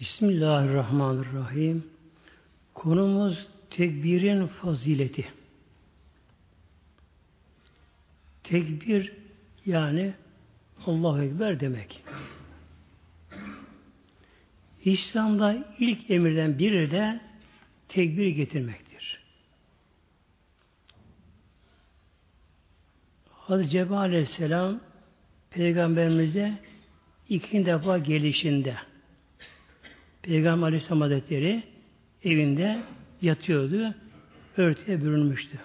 Bismillahirrahmanirrahim. Konumuz tekbirin fazileti. Tekbir yani Allahu Ekber demek. İslam'da ilk emirden biri de tekbir getirmektir. Hazreti Cebrail Aleyhisselam Peygamberimize ikinci defa gelişinde Peygamber Aleyhisselam Hazretleri evinde yatıyordu. Örtüye bürünmüştü.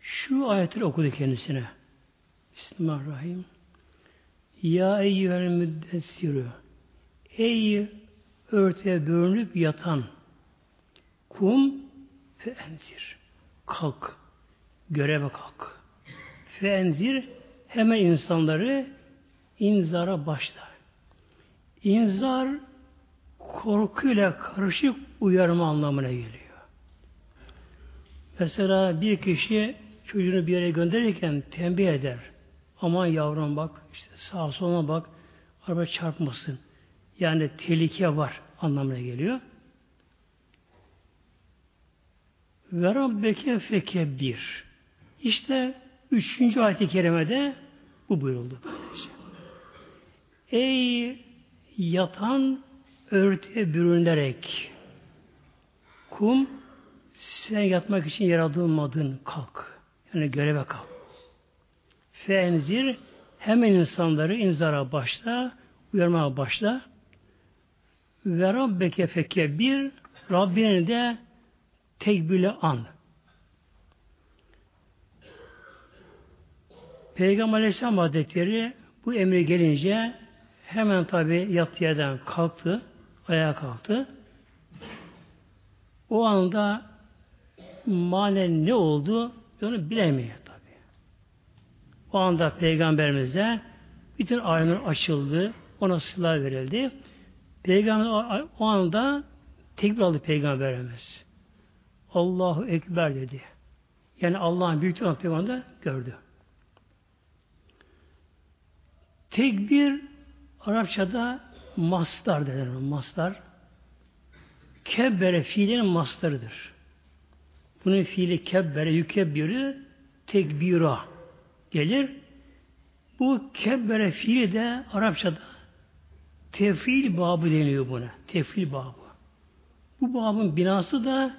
Şu ayetleri okudu kendisine. Bismillahirrahmanirrahim. Ya eyyühel müddessirü Ey örtüye bürünüp yatan kum feenzir. Kalk. Göreve kalk. Feenzir hemen insanları inzara başla. İnzar korkuyla karışık uyarma anlamına geliyor. Mesela bir kişi çocuğunu bir yere gönderirken tembih eder. Aman yavrum bak, işte sağa sola bak, araba çarpmasın. Yani tehlike var anlamına geliyor. Ve Rabbeke fekebbir. İşte üçüncü ayet-i kerimede bu buyuruldu. Ey yatan örtüye bürünerek kum sen yatmak için yaratılmadın kalk. Yani göreve kalk. Fenzir hemen insanları inzara başla, uyarmaya başla. Ve Rabbeke fekke bir Rabbini de tekbirle an. Peygamber Aleyhisselam Hazretleri bu emre gelince hemen tabi yattığı yerden kalktı, ayağa kalktı. O anda manen ne oldu onu bilemiyor tabi. O anda peygamberimize bütün alemler açıldı, ona silah verildi. Peygamber o anda tekbir aldı peygamberimiz. Allahu Ekber dedi. Yani Allah'ın büyük olan peygamber gördü. Tekbir Arapçada mastar denir. Mastar. Kebbere fiilinin mastarıdır. Bunun fiili kebbere yükebbiri tekbira gelir. Bu kebbere fiili de Arapçada tefil babı deniyor buna. Tefil babı. Bu babın binası da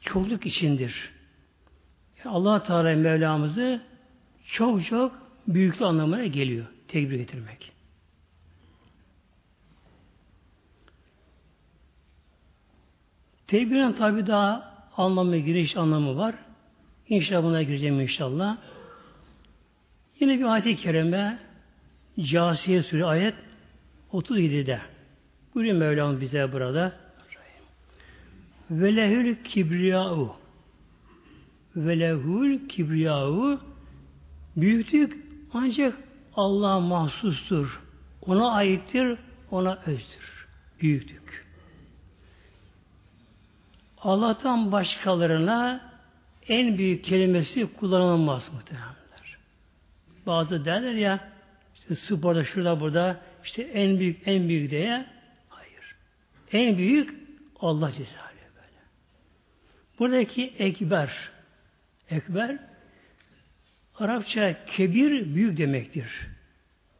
çokluk içindir. Allah Teala Mevlamızı çok çok büyüklü anlamına geliyor. Tekbir getirmek. Tekbirin tabi daha anlamı, giriş anlamı var. İnşallah buna gireceğim inşallah. Yine bir ayet-i kerime Casiye Sûre ayet 37'de. Buyuruyor Mevlam bize burada. Velehül kibriyâ'u Velehül kibriyâ'u Büyüklük ancak Allah'a mahsustur. Ona aittir, ona özdür. Büyüklük. Allah'tan başkalarına en büyük kelimesi kullanılmaz muhtemelenler. Bazı derler ya işte sporda şurada burada işte en büyük en büyük diye hayır. En büyük Allah Cezayir böyle. Buradaki ekber ekber Arapça kebir büyük demektir.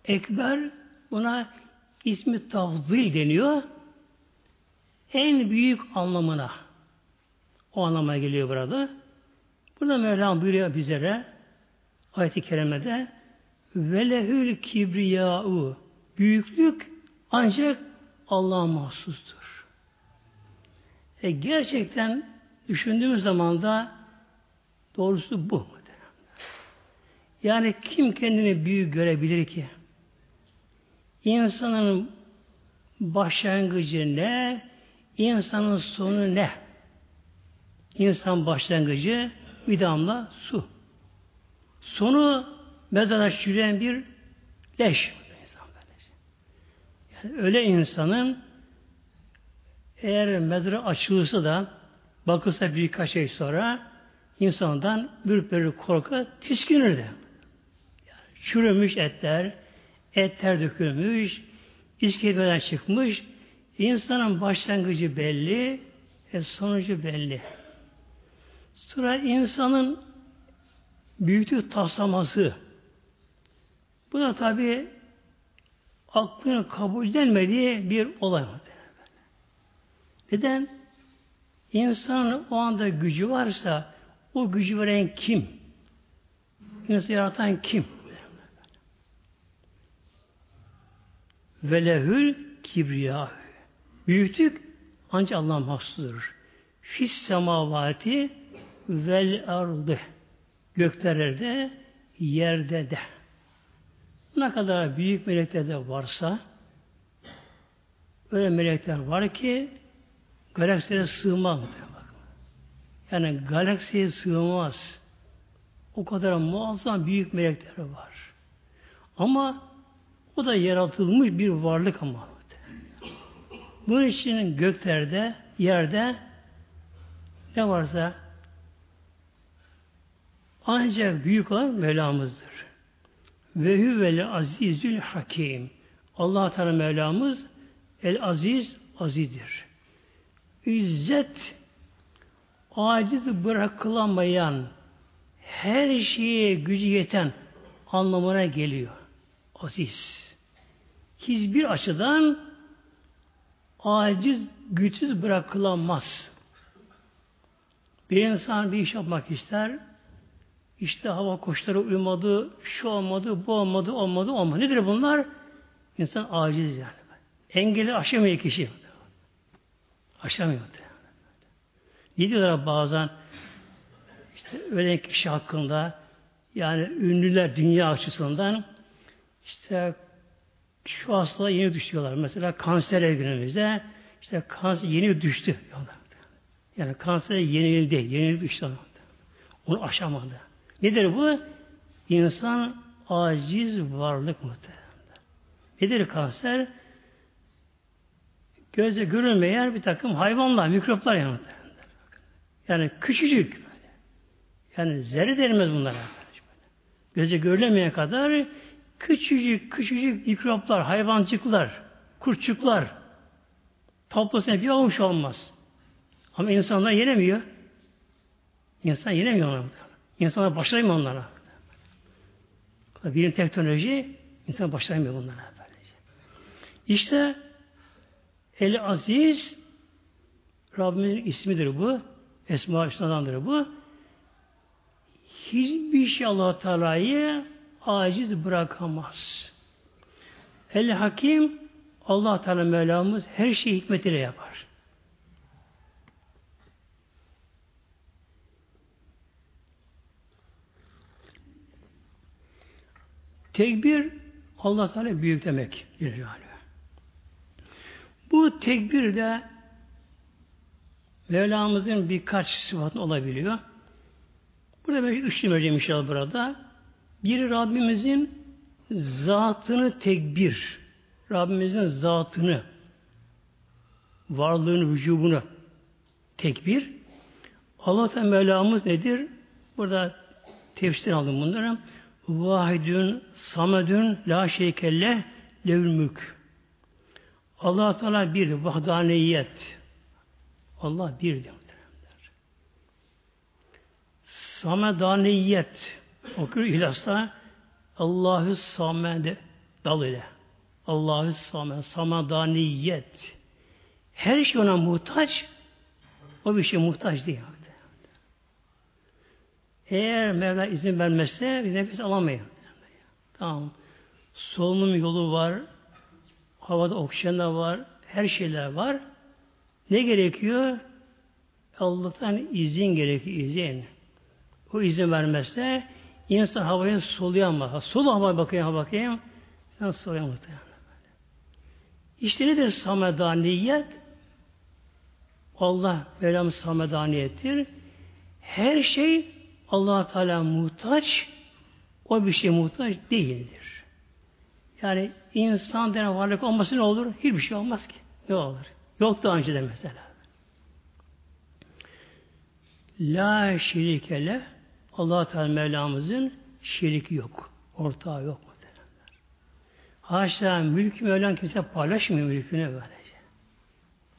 Ekber buna ismi tafzil deniyor. En büyük anlamına. O anlama geliyor burada. Burada Mevlam buyuruyor bizlere ayet-i kerimede velehül kibriyâ'u büyüklük ancak Allah'a mahsustur. E gerçekten düşündüğümüz zaman da doğrusu bu. Yani kim kendini büyük görebilir ki? İnsanın başlangıcı ne? İnsanın sonu ne? İnsan başlangıcı bir damla su. Sonu mezara çürüyen bir leş. Yani öyle insanın eğer mezarı açılırsa da bakılsa birkaç ay sonra insandan ürperir korka tiskinir de çürümüş etler, etler dökülmüş, İskeletten çıkmış. İnsanın başlangıcı belli, e sonucu belli. Sonra insanın büyüklük taslaması. Bu da tabi aklının kabul edilmediği bir olay. Neden? İnsanın o anda gücü varsa o gücü veren kim? İnsanı yaratan kim? Velehül kibriya. Büyüklük ancak Allah mahsustur. Fis semavati vel ardı. Göklerde, yerde de. Ne kadar büyük melekler de varsa öyle melekler var ki galaksilere sığmaz. Yani galaksiye sığmaz. O kadar muazzam büyük melekler var. Ama o da yaratılmış bir varlık ama. Bunun için göklerde, yerde ne varsa ancak büyük olan Mevlamızdır. Ve huvel azizül hakim. Allah Teala Mevlamız el aziz azidir. İzzet aciz bırakılamayan her şeye gücü yeten anlamına geliyor. Aziz. Hiçbir açıdan aciz, güçsüz bırakılamaz. Bir insan bir iş yapmak ister, işte hava koşulları uymadı, şu olmadı, bu olmadı, olmadı, olmadı. Nedir bunlar? İnsan aciz yani. Engeli aşamıyor kişi. Aşamıyor. Ne diyorlar bazen işte ölen kişi hakkında yani ünlüler dünya açısından işte şu hastalığa yeni düşüyorlar. Mesela kanser günümüzde işte kanser yeni düştü. Yani kanser yenildi, yeni düştü. Onu aşamadı. Nedir bu? İnsan aciz varlık muhtemelen. Nedir kanser? Gözle görülmeyen bir takım hayvanlar, mikroplar yani. Yani küçücük. Yani zerre denmez bunlara. Gözle görülemeyen kadar küçücük küçücük mikroplar, hayvancıklar, kurtçuklar tablosuna bir avuç olmaz. Ama insanlar yenemiyor. İnsan yenemiyor onları. İnsanlar başlayamıyor onlara. Bilim teknoloji insan başlayamıyor bunlara. İşte El Aziz Rabbimizin ismidir bu. Esma Hüsna'dandır bu. Hiçbir şey allah Teala'yı aciz bırakamaz. El Hakim allah Teala Mevlamız her şeyi hikmetiyle yapar. Tekbir Allah Teala büyük demek. Bu tekbir de Mevlamızın birkaç sıfatı olabiliyor. Burada ben üç vereceğim inşallah burada. Biri Rabbimizin zatını tekbir. Rabbimizin zatını, varlığını, vücubunu tekbir. Allah Teala Mevlamız nedir? Burada tefsir aldım bunları. Vahidün, samedün, la şeykelle, levül. Allah Teala bir, vahdaniyet. Allah bir diyor. Samedaniyet okuyor İhlas'ta Allahü Samed dal ile. Allahü Samed, Samadaniyet. Her şey ona muhtaç, o bir şey muhtaç değil. Eğer Mevla izin vermezse bir nefes alamayız. Tamam. Solunum yolu var, havada oksijen de var, her şeyler var. Ne gerekiyor? Allah'tan izin gerekiyor, izin. O izin vermezse insan havayı soluyamaz. Solu havaya bakayım, bakayım. İnsan soluyamaz. İşte nedir samedaniyet? Allah Mevlam samedaniyettir. Her şey allah Teala muhtaç, o bir şey muhtaç değildir. Yani insan denen varlık olması ne olur? Hiçbir şey olmaz ki. Ne olur? Yok daha önce de mesela. La şerikele allah Teala Mevlamızın şeriki yok. Ortağı yok. Muhtemelenler. Haşa mülk Mevlam kimse paylaşmıyor mülkünü böylece.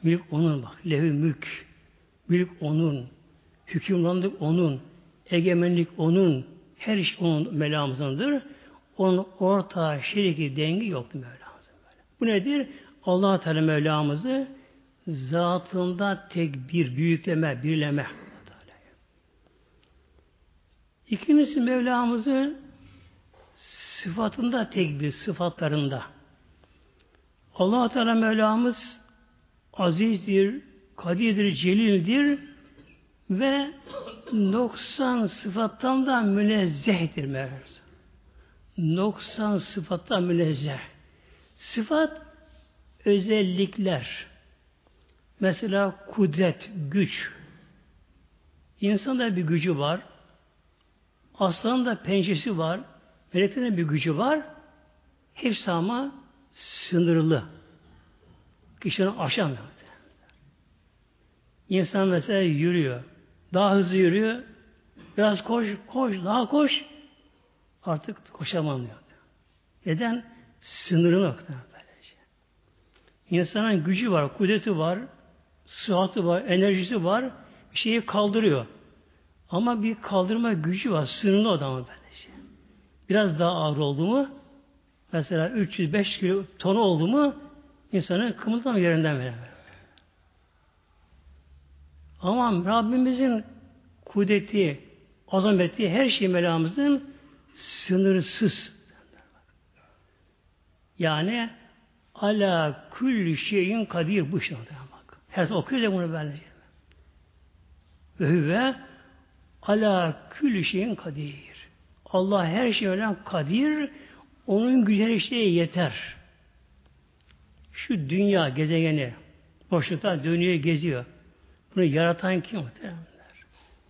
Mülk onun bak. Lehü mülk. Mülk onun. Hükümranlık onun. Egemenlik onun. Her iş onun Mevlamızındır. Onun ortağı, şiriki, dengi yoktu Mevlamızın böyle. Bu nedir? allah Teala Mevlamızı zatında tek bir büyükleme, birleme. İkincisi Mevlamızı sıfatında tek bir sıfatlarında. allah Teala Mevlamız azizdir, kadirdir, celildir ve 90 sıfattan da münezzehtir Mevlamız. 90 sıfattan münezzeh. Sıfat özellikler. Mesela kudret, güç. İnsanda bir gücü var. Aslanın da pençesi var. Meleklerin bir gücü var. Hepsi ama sınırlı. Kişinin aşamıyor. İnsan mesela yürüyor. Daha hızlı yürüyor. Biraz koş, koş, daha koş. Artık koşamam diyor. Neden? Sınırı yok. Böylece. İnsanın gücü var, kudreti var, sıhhatı var, enerjisi var. Bir şeyi kaldırıyor. Ama bir kaldırma gücü var. Sınırlı adamı böylece. Biraz daha ağır oldu mu mesela 305 kilo tonu oldu mu insanın kımıldama yerinden verir. Ama Rabbimizin kudreti, azameti, her şey Mevlamızın sınırsız. Yani ala külli şeyin kadir bu şey bak. Her okuyor da bunu böylece. Ve hüve ala külli şeyin kadir. Allah her şeyden kadir, onun güzel şeye yeter. Şu dünya gezegeni boşlukta dönüyor, geziyor. Bunu yaratan kim muhtemelenler?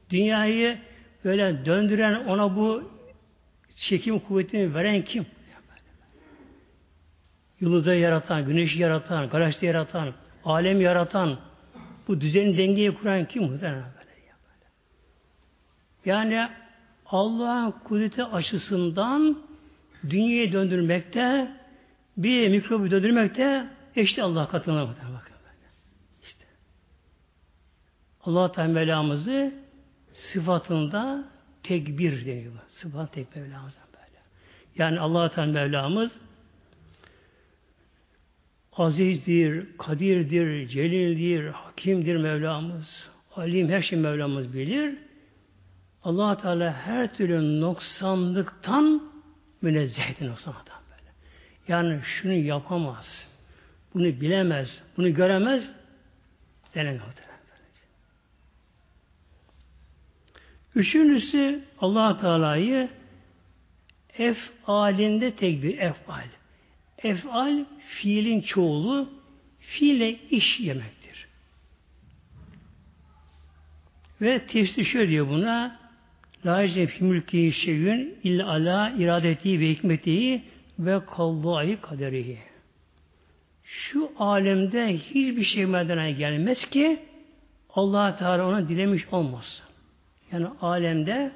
Dünyayı böyle döndüren, ona bu çekim kuvvetini veren kim? Yıldızı yaratan, güneşi yaratan, galaksi yaratan, alem yaratan, bu düzeni dengeyi kuran kim muhtemelen? Yani Allah'ın kudreti açısından dünyayı döndürmekte, bir mikrobu döndürmekte eşit Allah katına bakın. İşte. Allah Teala Mevlamızı sıfatında tekbir deniyor. Sıfat tek Mevlamızdan böyle. Yani Allah Teala Mevlamız azizdir, kadirdir, celildir, hakimdir Mevlamız. Alim her şey Mevlamız bilir allah Teala her türlü noksanlıktan münezzehtir noksanlıktan böyle. Yani şunu yapamaz, bunu bilemez, bunu göremez denen Üçüncüsü allah Teala'yı efalinde tek bir efal. Efal fiilin çoğulu, fiile iş yemektir. Ve tefsir şöyle diyor buna, La ecne fi mülki şeyün illa ala iradeti ve hikmeti ve kallâhi kaderihi. Şu alemde hiçbir şey meydana gelmez ki allah Teala ona dilemiş olmaz. Yani alemde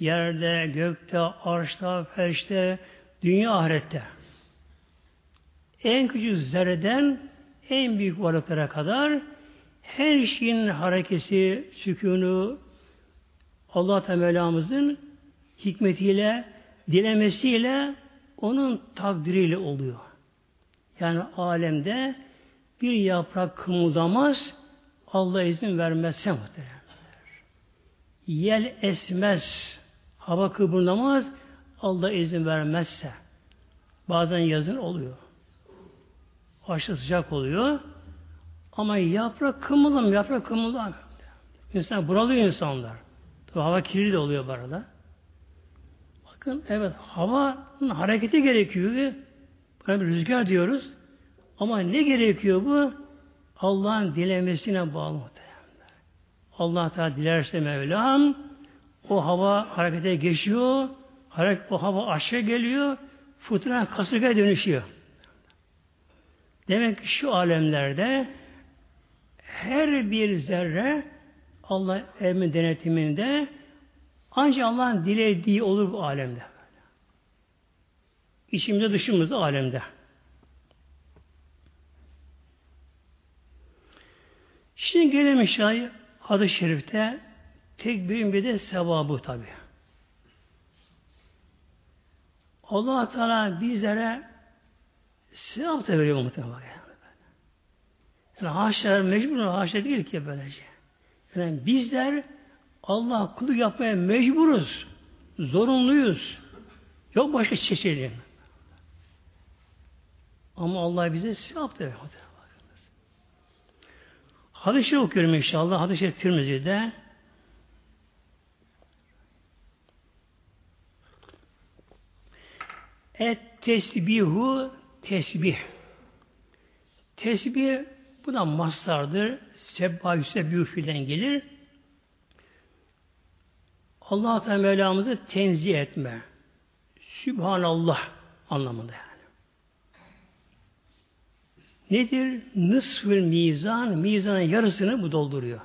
yerde, gökte, arşta, ferşte, dünya ahirette en küçük zerreden en büyük varlıklara kadar her şeyin harekesi, sükunu, Allah Teala'mızın hikmetiyle, dilemesiyle onun takdiriyle oluyor. Yani alemde bir yaprak kımıldamaz, Allah izin vermezse muhteremler. Yel esmez, hava kıpırdamaz, Allah izin vermezse. Bazen yazın oluyor. Aşırı sıcak oluyor. Ama yaprak kımıldam, yaprak kımıldam. İnsan buralıyor insanlar. Hava kirli de oluyor bu arada. Bakın evet havanın hareketi gerekiyor. Buna bir rüzgar diyoruz. Ama ne gerekiyor bu? Allah'ın dilemesine bağlı muhtemelen. Allah Teala dilerse Mevlam o hava harekete geçiyor. Hareket, o hava aşağı geliyor. Fırtına kasırgaya dönüşüyor. Demek ki şu alemlerde her bir zerre Allah emri denetiminde ancak Allah'ın dilediği olur bu alemde. İçimizde dışımızda alemde. Şimdi gelelim inşallah hadis-i şerifte tekbirin bir de sevabı tabi. allah Teala bizlere sevap da veriyor muhtemelen. Yani haşa mecbur, haşa değil ki böylece. Yani bizler Allah kulluk yapmaya mecburuz. Zorunluyuz. Yok başka çeşitli. Ama Allah bize sevap da veriyor. Hadis-i okuyorum inşallah. Hadis-i Tirmizi'de Et tesbihu tesbih. Tesbih bu da mastardır. Sebba yüsebbih filan gelir. Allah Teala Mevlamızı tenzih etme. Sübhanallah anlamında yani. Nedir? Nısfül mizan, mizanın yarısını bu dolduruyor.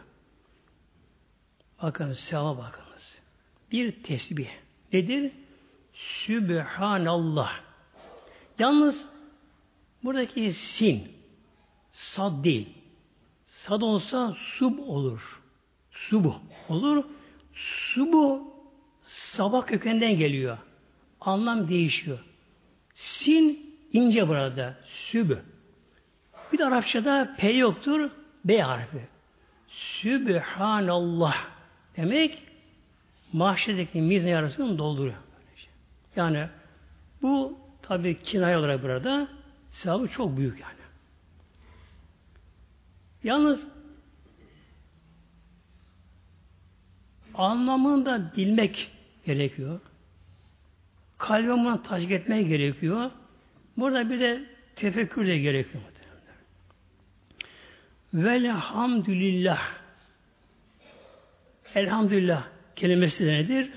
Bakın sevaba bakınız. Bir tesbih. Nedir? Sübhanallah. Yalnız buradaki sin, sad değil. Sad olsa sub olur. Subu olur. Subu sabah kökenden geliyor. Anlam değişiyor. Sin ince burada. Sübü. Bir de Arapçada P yoktur. B harfi. Sübhanallah demek mahşedeki mizan yarısını dolduruyor. Yani bu tabi kinay olarak burada sevabı çok büyük yani. Yalnız anlamını da bilmek gerekiyor. Kalbime taşk etmek gerekiyor. Burada bir de tefekkür de gerekiyor. Velhamdülillah. Elhamdülillah kelimesi de nedir?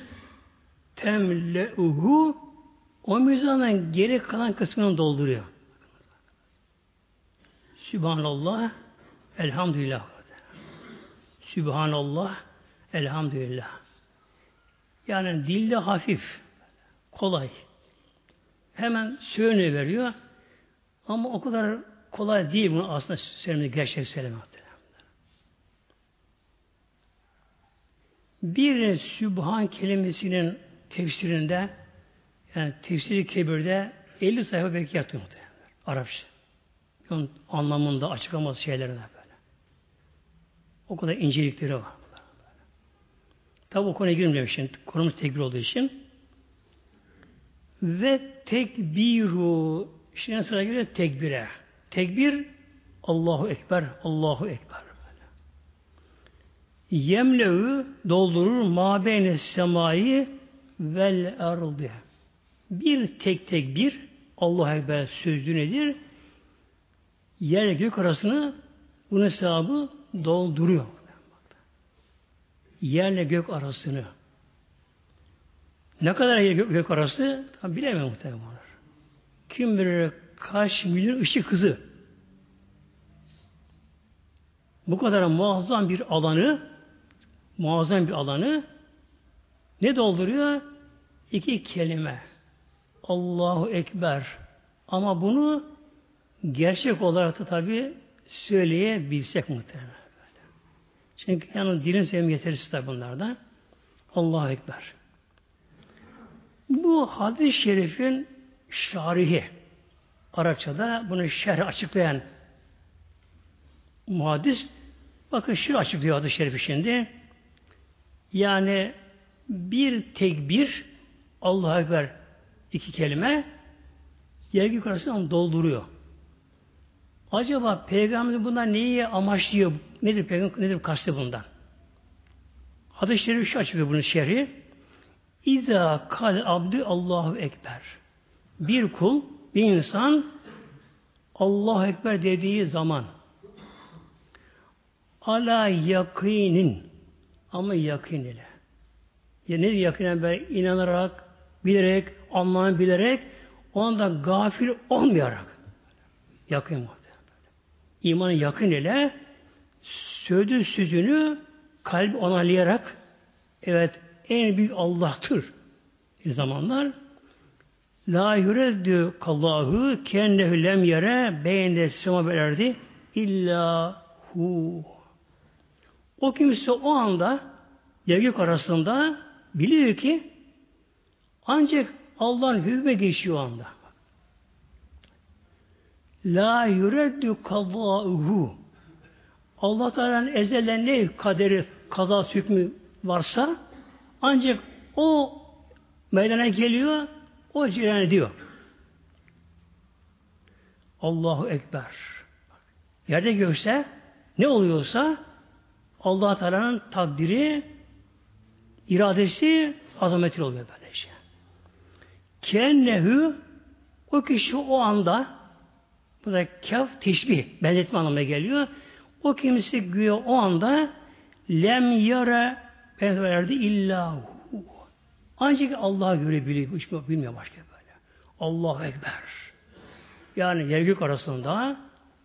Temleuhu o mizanın geri kalan kısmını dolduruyor. Sübhanallah elhamdülillah. Sübhanallah elhamdülillah. Yani dilde hafif, kolay. Hemen veriyor. Ama o kadar kolay değil bunu aslında söylemek, gerçek söylemek. Bir Sübhan kelimesinin tefsirinde yani tefsiri kebirde 50 sayfa belki yaptı muhtemelen. Arapça. Onun anlamında açıklaması şeylerine. O kadar incelikleri var. Tabi o konuya girmeyeceğim şimdi. Konumuz tekbir olduğu için. Ve tekbiru şimdi sıra geliyor tekbire. Tekbir Allahu Ekber, Allahu Ekber. Yemle'ü doldurur mabeyne semayı vel ardı. Bir tek tek bir Allah Ekber sözlü nedir? Yer gök arasını bunun hesabı dolduruyor. Yerle gök arasını. Ne kadar yer gök, gök arası? Tam bilemem muhtemelen. Kim bilir kaç milyon ışık hızı. Bu kadar muazzam bir alanı muazzam bir alanı ne dolduruyor? İki kelime. Allahu Ekber. Ama bunu gerçek olarak da tabi söyleyebilsek muhtemelen. Böyle. Çünkü yani dilin sevim yetersiz tabi bunlardan. Allahu Ekber. Bu hadis-i şerifin şarihi. Arapçada bunu şerh açıklayan muhaddis bakın şu açıklıyor hadis-i şerifi şimdi. Yani bir tekbir Allah'a Ekber iki kelime yergi yukarısından dolduruyor. Acaba Peygamber bundan neyi amaçlıyor? Nedir Peygamber nedir kastı bundan? Hadis-i Şerif şu açıklıyor bunun şerhi. İza kal abdü Allahu Ekber. Bir kul, bir insan Allahu Ekber dediği zaman ala yakinin ama yakın ile. Ya ne yakinen böyle inanarak, bilerek, anlayan bilerek, onda gafil olmayarak. Yakın muhtemelen. İmanı yakın ile sözü sözünü kalp onaylayarak evet en büyük Allah'tır bir zamanlar La yureddü kallahu kennehu lem yere beyinde sema belerdi illa hu. O kimse o anda yergök arasında biliyor ki ancak Allah'ın hükmü geçiyor o anda. La yureddü kazâuhu. Allah Teala'nın ezelden ne kaderi, kaza hükmü varsa ancak o meydana geliyor, o cereyan ediyor. Allahu Ekber. Yerde görse ne oluyorsa Allah Teala'nın takdiri, iradesi azameti oluyor böylece. Kennehu o kişi o anda bu da kaf teşbih, benzetme anlamına geliyor. O kimse güya o anda lem yara benzetmelerde illahu. Ancak Allah'a göre biliyor, bilmiyor başka böyle. Allahu Ekber. Yani yer arasında,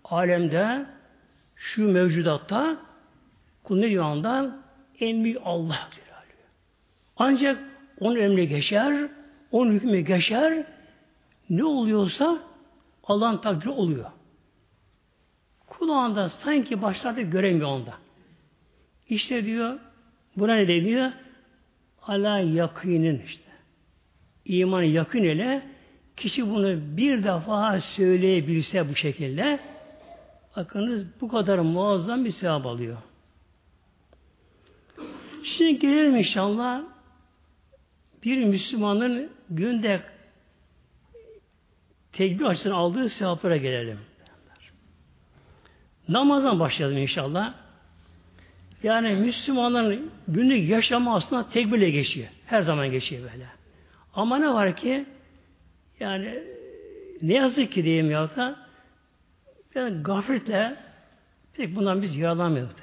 alemde, şu mevcudatta kul ne diyor anda? En büyük Allah diyor. Ancak onun emri geçer, onun hükmü geçer, ne oluyorsa Allah'ın takdiri oluyor. Kulağında sanki başlarda göremiyor onda. İşte diyor, buna ne deniyor? Ala yakinin işte. İman yakın ile kişi bunu bir defa söyleyebilse bu şekilde bakınız bu kadar muazzam bir sevap alıyor. Şimdi gelelim inşallah bir Müslümanın günde tekbir açısından aldığı sevaplara gelelim. Namazdan başlayalım inşallah. Yani Müslümanların günlük yaşamı aslında tekbirle geçiyor. Her zaman geçiyor böyle. Ama ne var ki yani ne yazık ki diyeyim ya da yani gafletle pek bundan biz yararlanmıyoruz.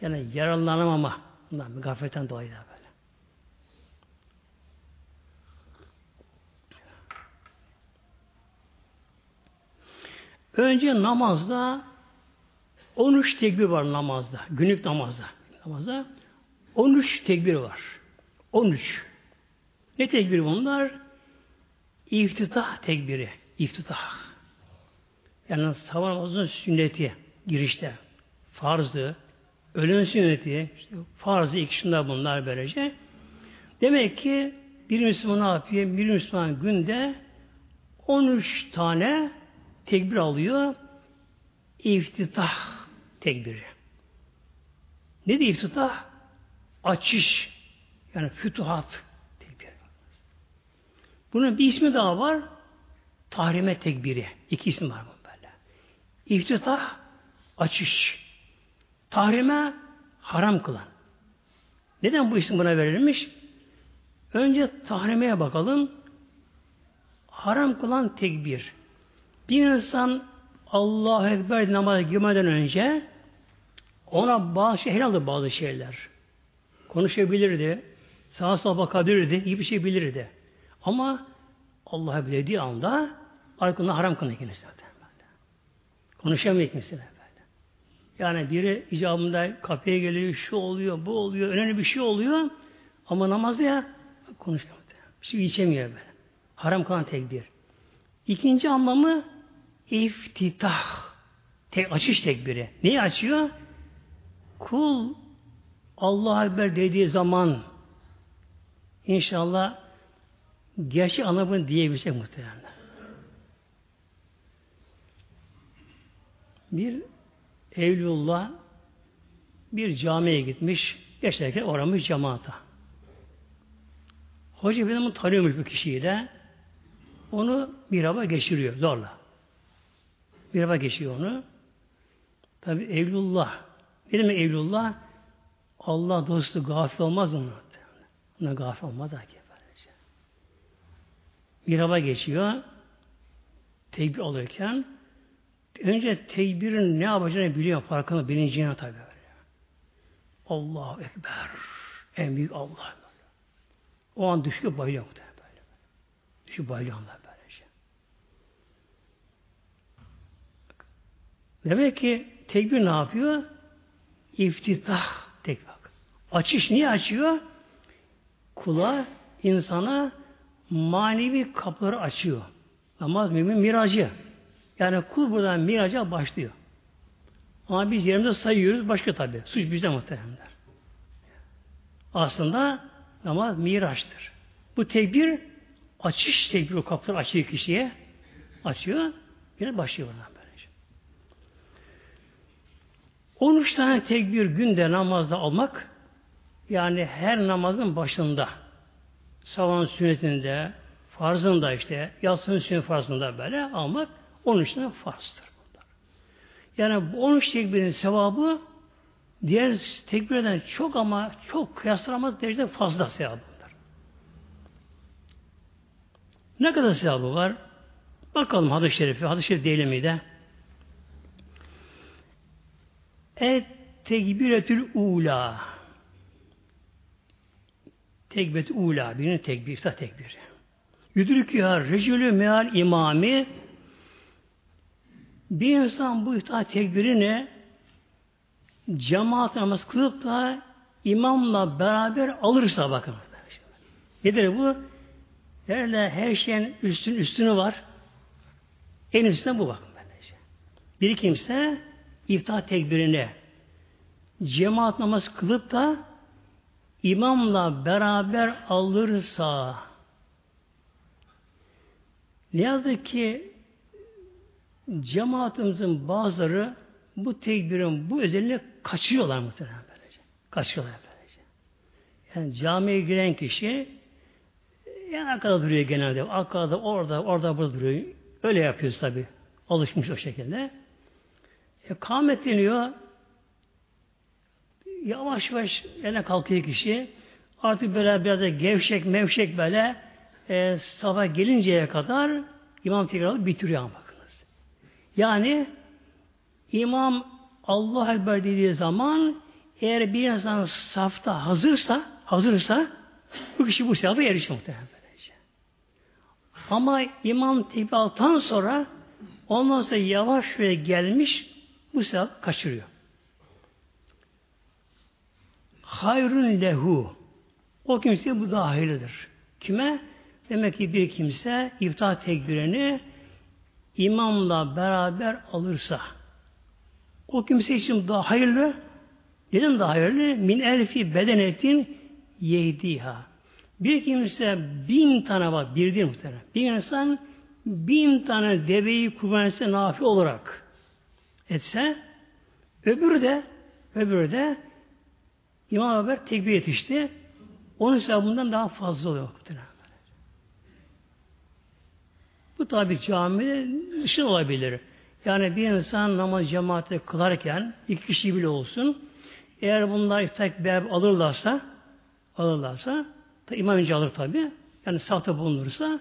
Yani yararlanamama bundan gafletten dolayı da böyle. Önce namazda 13 tekbir var namazda. Günlük namazda. Namazda 13 tekbir var. 13. Ne tekbir bunlar? İftitah tekbiri. İftitah. Yani sabah namazının sünneti girişte. Farzı, öğlen sünneti, işte farzı ikisinde bunlar böylece. Demek ki bir Müslüman ne yapıyor? Bir Müslüman günde 13 tane tekbir alıyor. İftitah tekbiri. Ne diyor iftitah? Açış. Yani fütuhat tekbiri. Bunun bir ismi daha var. Tahrime tekbiri. İki isim var bu böyle. İftitah açış. Tahrime haram kılan. Neden bu isim buna verilmiş? Önce tahrimeye bakalım. Haram kılan tekbir. Bir insan Allahu Ekber namaza girmeden önce ona bazı şey helaldi bazı şeyler. Konuşabilirdi. Sağa sola bakabilirdi. iyi bir şey bilirdi. Ama Allah'ı bildiği anda arkamda haram kılın kendisi. Konuşamıyor kimse böyle. Yani biri icabında kapıya geliyor, şu oluyor, bu oluyor, önemli bir şey oluyor. Ama namazda ya konuşamıyor. Bir şey içemiyor böyle. Haram kılan tekbir. İkinci anlamı iftitah. Tek, açış tekbiri. Neyi açıyor? Kul Allah'a Ekber dediği zaman inşallah gerçek anlamını diyebilecek muhtemelen. Bir Evlullah bir camiye gitmiş, geçerken uğramış cemaata. Hoca Efendimiz tanıyormuş bu kişiyi de. Onu bir hava geçiriyor zorla. Bir hava geçiyor onu. Tabi Evlullah. Ne demek Evlullah? Allah dostu gafil olmaz mı? Ona gafil olmaz da ki. Bir hava geçiyor. Tekbir alırken önce tekbirin ne yapacağını biliyor. Farkında bilincine tabi. Allahu Ekber. En büyük Allah. O an düşüyor bayılıyor böyle. Düşüyor bayılıyor böylece. Demek ki tekbir ne yapıyor? İftitah tek bak. Açış niye açıyor? Kula, insana manevi kapıları açıyor. Namaz mümin miracı. Yani kul buradan miraca başlıyor. Ama biz yerimizde sayıyoruz başka tabi. Suç bize muhtemelenler. Aslında namaz miraçtır. Bu tekbir açış tekbir o kapıları açıyor kişiye. Açıyor. Yine başlıyor buradan böylece. 13 tane tekbir günde namazda almak yani her namazın başında sabahın sünnetinde farzında işte yatsının sünnet farzında böyle almak 13 tane farzdır. Bunlar. Yani bu 13 tekbirin sevabı diğer tekbirden çok ama çok kıyaslanamaz derecede fazla sevabı bunlar. Ne kadar sevabı var? Bakalım hadis-i şerifi, hadis-i şerif değil miydi? Et tekbiretül ula. Tekbet ula, birinin tekbir, iftah tekbiri. Yüdürküya rejülü meal imami bir insan bu iftah tekbirini cemaat namaz kılıp da imamla beraber alırsa bakın. Nedir bu? Derler her şeyin üstün üstünü var. En üstüne bu bakın. Bir kimse iftah tekbirine cemaat namaz kılıp da imamla beraber alırsa ne yazık ki cemaatimizin bazıları bu tekbirin bu özelliğini kaçırıyorlar muhtemelen böylece. Kaçırıyorlar böylece. Yani camiye giren kişi yani arkada duruyor genelde. Arkada, orada, orada, burada duruyor. Öyle yapıyoruz tabi. Alışmış o şekilde. E, kâmet deniyor. Yavaş yavaş yerine kalkıyor kişi. Artık böyle biraz da gevşek mevşek böyle e, safa gelinceye kadar imam tekrar bitiriyor bakınız. Yani imam Allah Ekber dediği zaman eğer bir insan safta hazırsa hazırsa bu kişi bu sevaba erişir muhtemelen. Ama imam tekbir sonra ondan sonra yavaş ve gelmiş bu sevap kaçırıyor. Hayrun lehu. O kimse bu da hayırlıdır. Kime? Demek ki bir kimse iftah tekbirini imamla beraber alırsa o kimse için daha hayırlı neden daha hayırlı? Min elfi bedenetin yehdiha. Bir kimse bin tane var, bir değil muhtemelen. Bir insan bin tane deveyi kullanırsa nafi olarak etse, öbürü de öbürü de İmam Haber tekbir yetişti. Onun sevabından daha fazla oluyor. Bu tabi camide dışı olabilir. Yani bir insan namaz cemaate kılarken iki kişi bile olsun eğer bunlar tekbir alırlarsa alırlarsa Ta imam önce alır tabi. Yani sahte bulunursa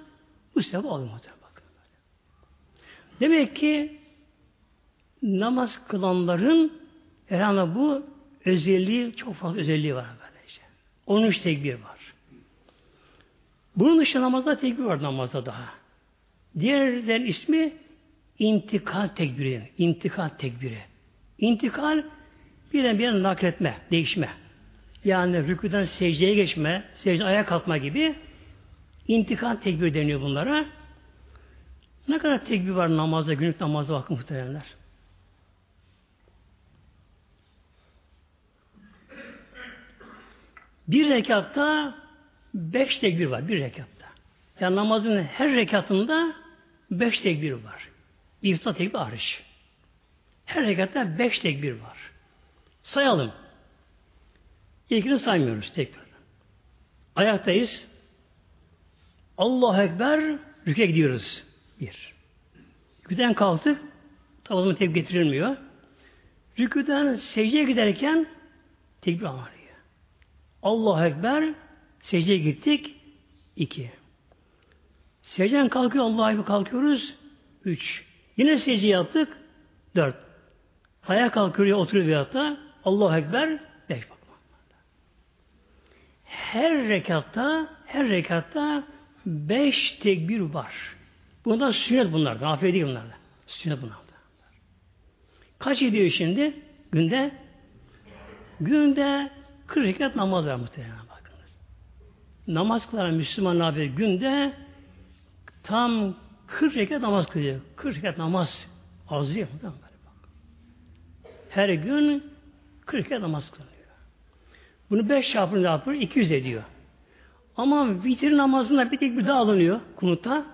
bu sevabı alır. Demek ki namaz kılanların herhalde bu özelliği, çok fazla özelliği var böylece. 13 tekbir var. Bunun dışında namazda tekbir var namazda daha. Diğerlerin ismi intikal tekbiri. İntikal tekbiri. İntikal birden bir nakletme, değişme. Yani rüküden secdeye geçme, secde ayağa kalkma gibi intikal tekbir deniyor bunlara. Ne kadar tekbir var namazda, günlük namazda bakın muhtemelenler. Bir rekatta beş tekbir var. Bir rekatta. Yani namazın her rekatında beş tekbir var. İftah tekbir hariç. Her rekatta beş tekbir var. Sayalım. İlkini saymıyoruz tekrar. Ayaktayız. Allah Ekber rüke gidiyoruz. Bir. Rüküden kalktık. Tabi tekbir getirilmiyor. Rüküden secdeye giderken tekbir anlıyor. Allah Ekber secdeye gittik. iki. Secden kalkıyor Allah'a Ekber kalkıyoruz. Üç. Yine secde yaptık. Dört. Ayağa kalkıyor oturuyor veyahut da Allah Ekber beş. Her rekatta her rekatta beş tekbir var. Bunlar sünnet bunlar. Afiyet değil. Sünnet bunlar. Kaç ediyor şimdi? Günde? Günde 40 rekat namaz var muhtemelen bakınız. namaz kılan Müslüman abi günde tam 40 rekat namaz kılıyor. 40 rekat namaz az değil mi? Her gün 40 rekat namaz kılıyor. Bunu 5 çarpını ne yapıyor? 200 ediyor. Ama vitir namazında bir tek bir daha alınıyor kunuta.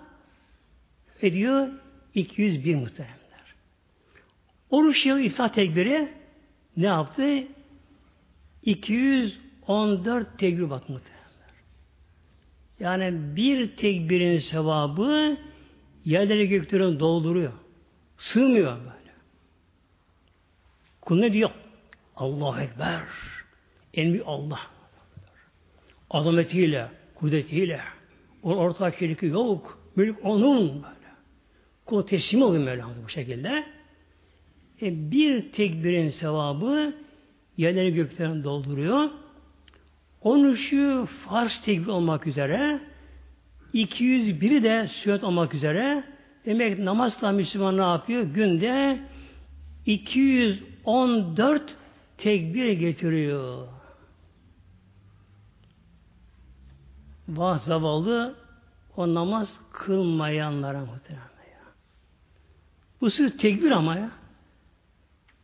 Ediyor 201 muhteremler. Oruç yılı İsa tekbiri ne yaptı? 214 tekbir bak muhteremler. Yani bir tekbirin sevabı yerleri göklerini dolduruyor. Sığmıyor böyle. Kul ne diyor? Allahu Ekber. En büyük Allah. Azametiyle, kudretiyle. Onun ortak şeriki yok. Mülk onun böyle. Kul teslim oluyor Mevlamız bu şekilde. E, bir tekbirin sevabı yerleri göklerini dolduruyor. Onun şu farz tekbir olmak üzere 201'i de sünnet olmak üzere demek namazla Müslüman ne yapıyor? Günde 214 tekbir getiriyor. Vah zavallı o namaz kılmayanlara muhtemelen. Bu sürü tekbir ama ya.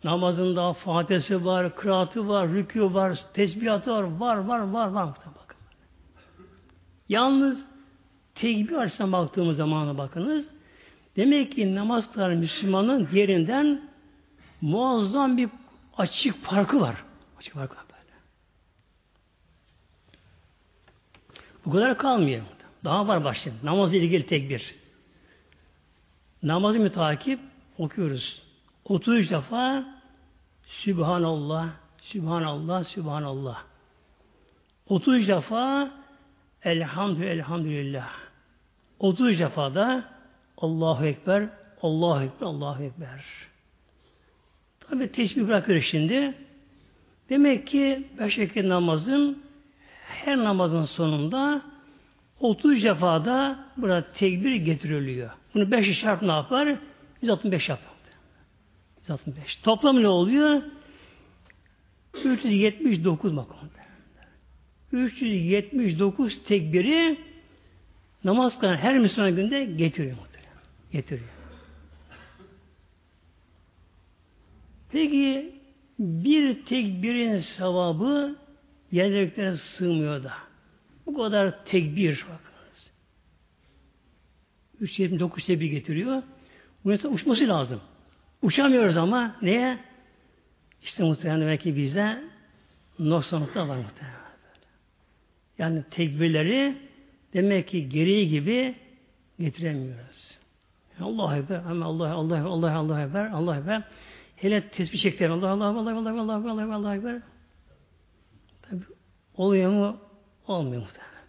Namazında fatihesi var, kıraatı var, rükû var, tesbihatı var, var, var, var, var. Bakın. Yalnız tekbir açısından baktığımız zamana bakınız. Demek ki namaz kılan Müslümanın diğerinden muazzam bir açık farkı var. Açık farkı var böyle. Bu kadar kalmıyor. Daha var başlayın. Namazla ilgili tekbir. Namazı mütakip okuyoruz. 33 defa Sübhanallah, Sübhanallah, Sübhanallah. 33 defa Elhamdülillah, Elhamdülillah. 33 defa da Allahu Ekber, Allahu Ekber, Allahu Ekber. Tabi tesbih bırakıyor şimdi. Demek ki beş vakit namazın her namazın sonunda 30 defa da burada tekbir getiriliyor. Bunu 5 şart ne yapar? 165 yapar. 165. Toplam ne oluyor? 379 makam. 379 tekbiri namaz kılan her Müslüman günde getiriyor. Getiriyor. Peki bir tekbirin sevabı yerlere sığmıyor da. Bu kadar tekbir bakınız. 379 tekbir getiriyor. Bu insan uçması lazım. Uçamıyoruz ama neye? İşte muhtemelen belki bizde noksanlıklar var muhtemelen. Yani tekbirleri demek ki gereği gibi getiremiyoruz. Allah Ekber, ama Allah Allah Allah Allah Ekber, Allah Ekber. Hele tesbih çektiler. Allah Allah Allah Allah Allah Allah Allah Allah Ekber. Tabi oluyor mu? Olmuyor muhtemelen.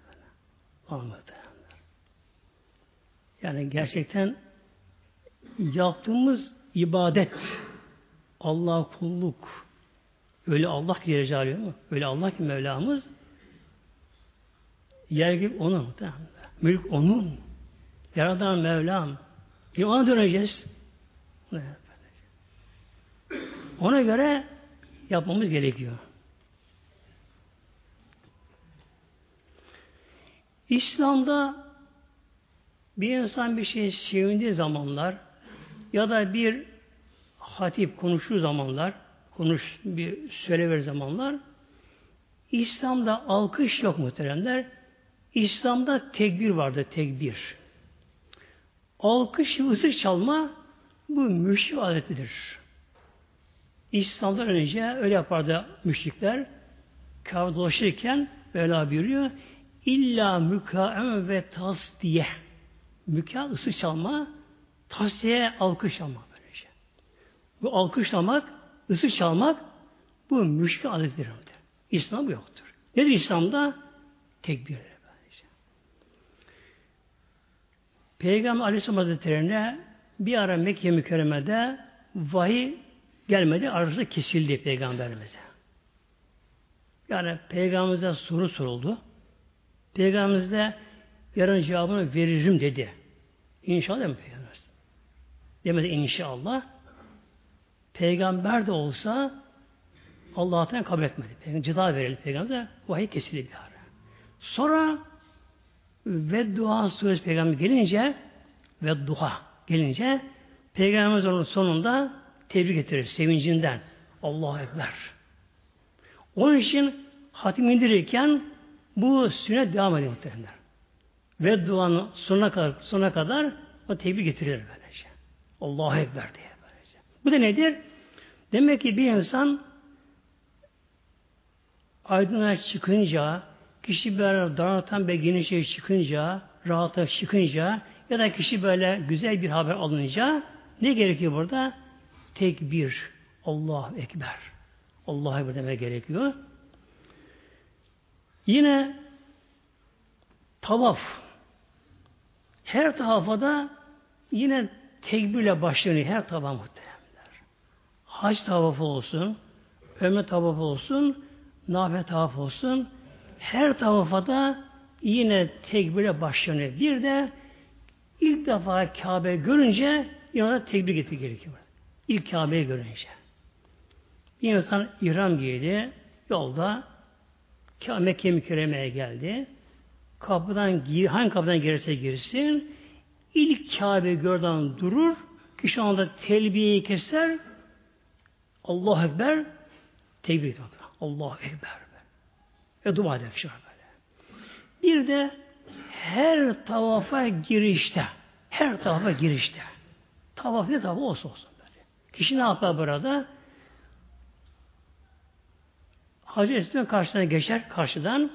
Olmuyor muhtemelen. Yani gerçekten yaptığımız ibadet, Allah kulluk, öyle Allah ki Celle? Öyle Allah ki Mevlamız yer gibi onun. Mülk onun. Yaradan Mevlam. E ona döneceğiz. Ona göre yapmamız gerekiyor. İslam'da bir insan bir şey sevindiği zamanlar ya da bir hatip konuştuğu zamanlar konuş bir söylever zamanlar İslam'da alkış yok muhteremler. İslam'da tekbir vardı, tekbir. Alkış ve çalma bu müşrik adetidir. İslam'dan önce öyle yapardı müşrikler. Kabe dolaşırken Mevla buyuruyor. İlla mükaem ve tasdiye. Müka ısık çalma, tasdiye alkış alma böylece. Bu alkışlamak, ısık çalmak bu müşrik adettir. İslam yoktur. Nedir İslam'da? Tekbir. Peygamber Aleyhisselam Hazretleri'ne bir ara Mekke mükerremede vahiy gelmedi, arası kesildi Peygamberimize. Yani Peygamberimize soru soruldu. Peygamberimiz de yarın cevabını veririm dedi. İnşallah mi Peygamber? Demedi inşallah. Peygamber de olsa Allah'tan kabul etmedi. Peygamber ceza verildi Peygamber vahiy kesildi bir ara. Sonra ve dua suresi peygamber gelince ve duha gelince peygamberimiz onun sonunda tebrik getirir sevincinden. Allahu Ekber. Onun için hatim indirirken bu sünnet devam ediyor muhtemelen. Ve duanın sonuna kadar, sonuna kadar o tebrik getirir böylece. Allahu Ekber diye böylece. Bu da nedir? Demek ki bir insan aydınlığa çıkınca, kişi böyle daraltan bir genişe çıkınca, rahata çıkınca ya da kişi böyle güzel bir haber alınca ne gerekiyor burada? Tekbir. Allahu Ekber. Allah'a Ekber demek gerekiyor. Yine tavaf. Her tavafa da yine tekbirle başlanıyor. Her tavaf muhteremler. Hac tavafı olsun, ömre tavafı olsun, nafile tavaf olsun. Her tavafa da yine tekbirle başlanıyor. Bir de ilk defa Kabe görünce yanına tekbir getir gerekiyor. İlk Kabe'yi görünce. Bir insan ihram giydi. Yolda Mekke mükerremeye geldi. Kapıdan hangi kapıdan girerse girsin ilk Kabe gördüğün durur kişi anda telbiyeyi keser Allah Ekber tekbir ediyor. Allah Ekber. Ve dua eder şey böyle. Bir de her tavafa girişte her tavafa girişte tavaf ne tavaf olsa olsun böyle. Kişi ne yapar burada? Hacı Esmen karşısına geçer karşıdan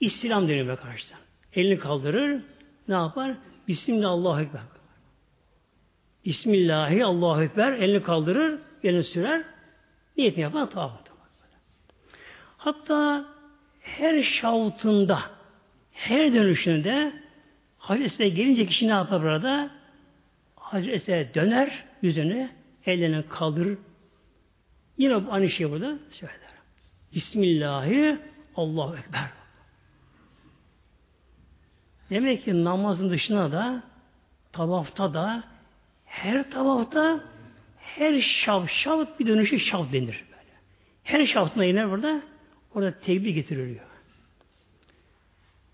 İslam dönüyor karşıdan. Elini kaldırır. Ne yapar? Bismillah Allahu Ekber. Bismillahi Allahu Ekber. Elini kaldırır. Elini sürer. Niyetini yapar. Tavaf Hatta her şavutunda her dönüşünde Hacı Esed'e gelince kişi ne yapar burada? Hacı Esed'e döner yüzünü, ellerini kaldırır. Yine aynı şey burada söyler. Bismillahi Allahu Ekber. Demek ki namazın dışında da tavafta da her tavafta her şav şav bir dönüşü şav denir. Böyle. Her şavtına iner burada orada tekbir getiriliyor.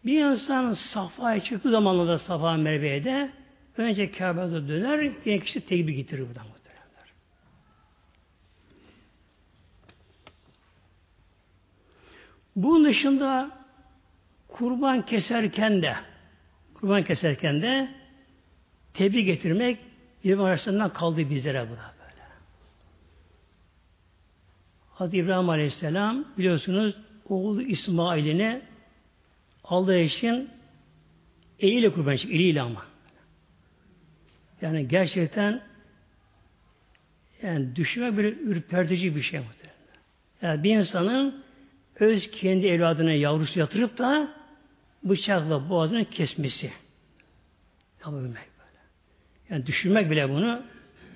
Bir insan safhaya çıktığı zamanlarda Safa Merve'de önce Kabe'de döner yine kişi tekbir getirir buradan muhteremler. Bunun dışında kurban keserken de kurban keserken de tebrik getirmek bir arasından kaldı bizlere bu da böyle. Hazreti İbrahim Aleyhisselam biliyorsunuz oğlu İsmail'ine aldığı için eliyle kurban çıktı. Eliyle ama. Yani gerçekten yani düşünmek böyle ürpertici bir şey muhtemelen. Yani bir insanın öz kendi evladına yavrusu yatırıp da bıçakla boğazını kesmesi. Yapabilmek böyle. Yani düşünmek bile bunu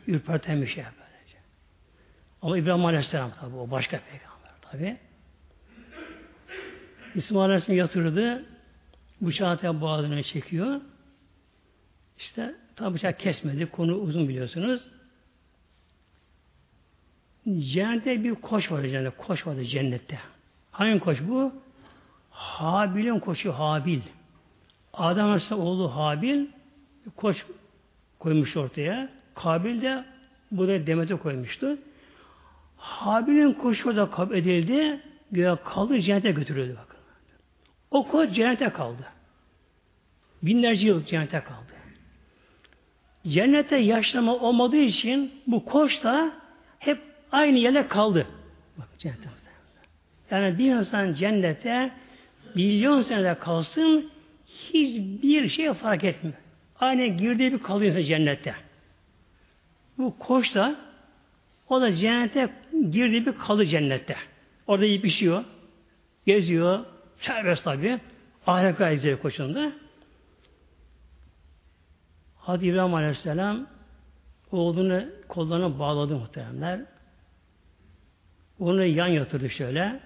ürperten bir şey böylece. Ama İbrahim Aleyhisselam tabi o başka peygamber tabi. İsmail Aleyhisselam yatırdı. Bıçağı tabi boğazına çekiyor. İşte tabi bıçak kesmedi. Konu uzun biliyorsunuz. Cennette bir koç vardı cennette. Koç vardı cennette. Hangi koç bu? Habil'in koçu Habil. Adam Aleyhisselam oğlu Habil koç koymuş ortaya. Kabil de bu da Demet'e koymuştu. Habil'in koçu da kabul edildi. Göğe kaldı cennete götürüldü bakın. O koç cennete kaldı. Binlerce yıl cennete kaldı. Cennete yaşlama olmadığı için bu koç da hep aynı yere kaldı. Bak cennete. Yani bir insan cennete milyon senede kalsın hiçbir şey fark etmiyor. Aynı girdiği bir kalıyorsa cennette. Bu koç da o da cennete girdiği bir kalı cennette. Orada yiyip içiyor. Geziyor. Serbest tabi. Ahlaka güzel koçunda. Hadi İbrahim Aleyhisselam oğlunu kollarına bağladı muhteremler. Onu yan yatırdı şöyle.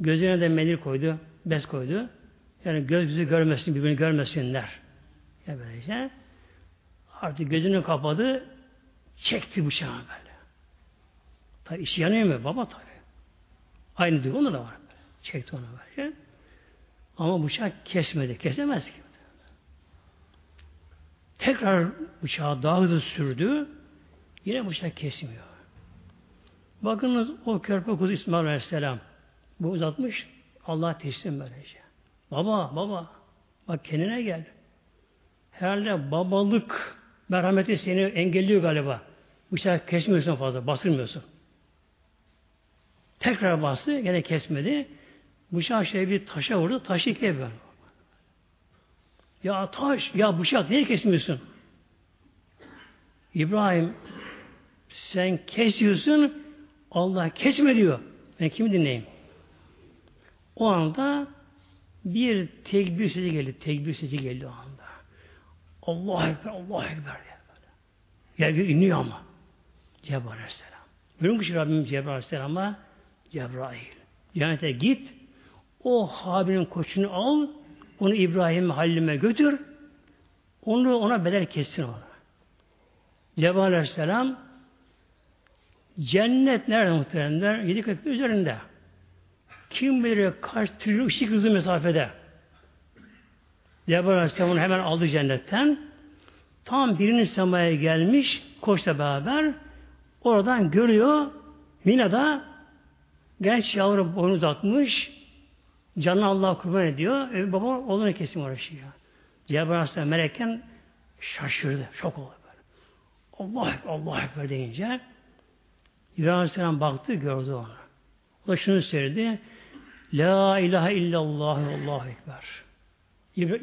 Gözüne de mendil koydu, bez koydu. Yani göz yüzü görmesin, birbirini görmesinler. Ya böylece. Artık gözünü kapadı, çekti bıçağı böyle. Tabi işi yanıyor mu? Baba tabi. Aynı duygu onda da var. Böyle. Çekti onu böyle. Ama bıçak kesmedi. Kesemez ki. Tekrar bıçağı daha hızlı sürdü. Yine bıçak kesmiyor. Bakınız o körpe kuzu İsmail Aleyhisselam bu uzatmış Allah teslim böylece. Baba, baba bak kendine gel. Herhalde babalık merhameti seni engelliyor galiba. Bıçak kesmiyorsun fazla, bastırmıyorsun. Tekrar bastı, gene kesmedi. Bıçağı şey bir taşa vurdu, taş ikiye böldü. Ya taş, ya bıçak niye kesmiyorsun? İbrahim sen kesiyorsun, Allah kesme diyor. Ben kimi dinleyeyim? O anda bir tekbir sesi geldi. Tekbir sesi geldi o anda. Allah Ekber, Allah Ekber diye böyle. Yer iniyor ama. Cebrail Aleyhisselam. Buyurmuş Rabbim Cebrail Aleyhisselam'a Cebrail. Cennete git. O Habil'in koçunu al. Onu İbrahim Halil'ime götür. Onu ona bedel kessin ona. Cebrail Aleyhisselam cennet nerede muhteremler? Yedi kat üzerinde. Kim bilir kaç trilyon ışık hızı mesafede. Cebrail Aleyhisselam onu hemen aldı cennetten. Tam birinin semaya gelmiş koçla beraber oradan görüyor Mina'da genç yavru boynu uzatmış canını Allah kurban ediyor. E, baba oğlunu kesin uğraşıyor. Cebrail Aleyhisselam melekken şaşırdı. Şok oldu böyle. Allah Allah Ekber deyince İbrahim Aleyhisselam baktı gördü onu. O da şunu söyledi. La ilahe illallah Allahu Ekber.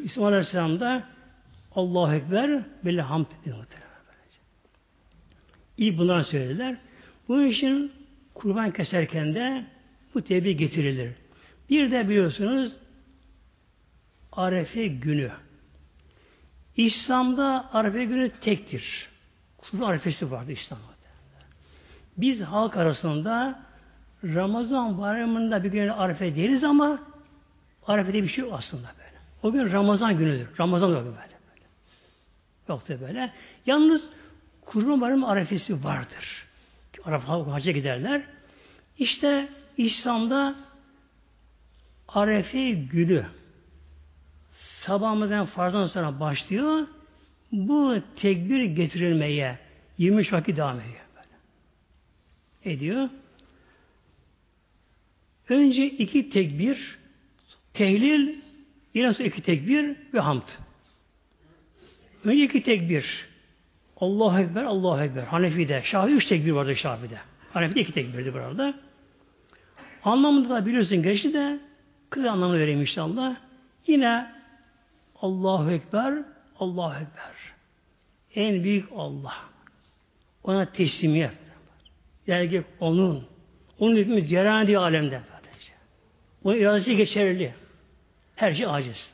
İsmail Aleyhisselam da Allahu Ekber bile hamd dedi İyi bunlar söylediler. Bu işin kurban keserken de bu tebliğ getirilir. Bir de biliyorsunuz Arefe günü. İslam'da Arefe günü tektir. Kurban Arefesi vardı İslam'da. Biz halk arasında Ramazan bayramında bir gün Arefe deriz ama Arefe'de bir şey yok aslında böyle. O gün Ramazan günüdür. Ramazan da böyle. böyle. Yok da böyle. Yalnız Kurban Bayramı Arefesi vardır. Arafa hacca giderler. İşte İslam'da Arefe günü sabahımızdan farzdan sonra başlıyor. Bu tekbir getirilmeye 23 vakit devam ediyor. Böyle. Ediyor. Önce iki tekbir, tehlil, yine iki tekbir ve hamd. Önce iki tekbir. Allahu Ekber, Allahu Ekber. Hanefi'de. Şafi üç tekbir vardı Şafi'de. Hanefi'de iki tekbirdi burada. Anlamında da biliyorsun geçti de kız anlamı vereyim inşallah. Yine Allahu Ekber, Allahu Ekber. En büyük Allah. Ona teslimiyet. Yani onun. Onun hükmü cerani alemde. O iradesi geçerli. Her şey aciz.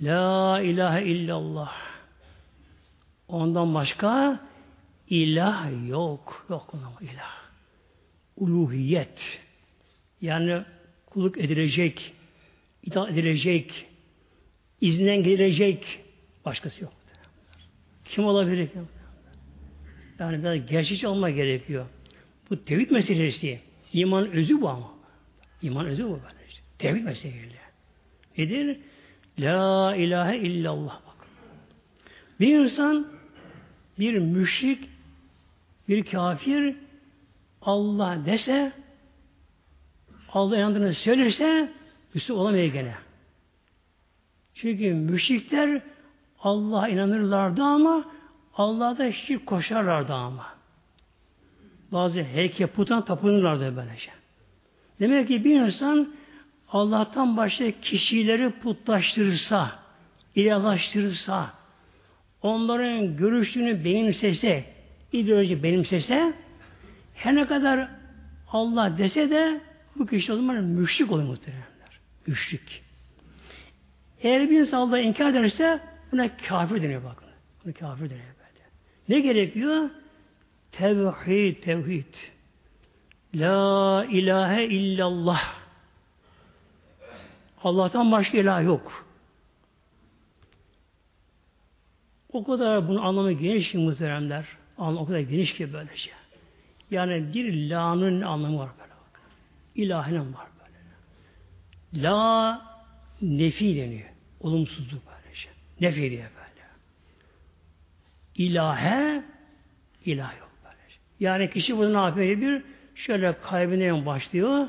La ilahe illallah. Ondan başka ilah yok. Yok ona ilah. Uluhiyet. Yani kulluk edilecek, itaat edilecek, izinden gelecek başkası yok. Kim olabilir ki? Yani biraz gerçekçi olma gerekiyor. Bu tevhid meselesi. İman özü bu ama. İman özü bu böyle işte. Tevhid meselesi. Nedir? La ilahe illallah bak. Bir insan bir müşrik bir kafir Allah dese Allah inandığını söylerse Müslüman olamıyor gene. Çünkü müşrikler Allah'a inanırlardı ama Allah'da şirk koşarlardı ama. Bazı heykel putan tapınırlardı böylece. Demek ki bir insan Allah'tan başka kişileri putlaştırırsa, ilahlaştırırsa, onların görüşünü benimsese, ideoloji benimsese, her ne kadar Allah dese de bu kişi o zaman müşrik olur muhteremler. Müşrik. Eğer bir insan Allah'ı inkar ederse buna kafir deniyor bakın. Buna kafir deniyor böyle. Ne gerekiyor? Tevhid, tevhid. La ilahe illallah. Allah'tan başka ilah yok. O kadar bunun anlamı geniş ki muhteremler. Anlamı o kadar geniş ki böylece. Yani bir la'nın anlamı var böyle. Bak. İlahinin var böyle. La nefi deniyor. Olumsuzluk böyle şey. Nefi diye böyle. İlahe ilah yok böyle şey. Yani kişi bunu ne yapıyor? Bir şöyle kalbine başlıyor.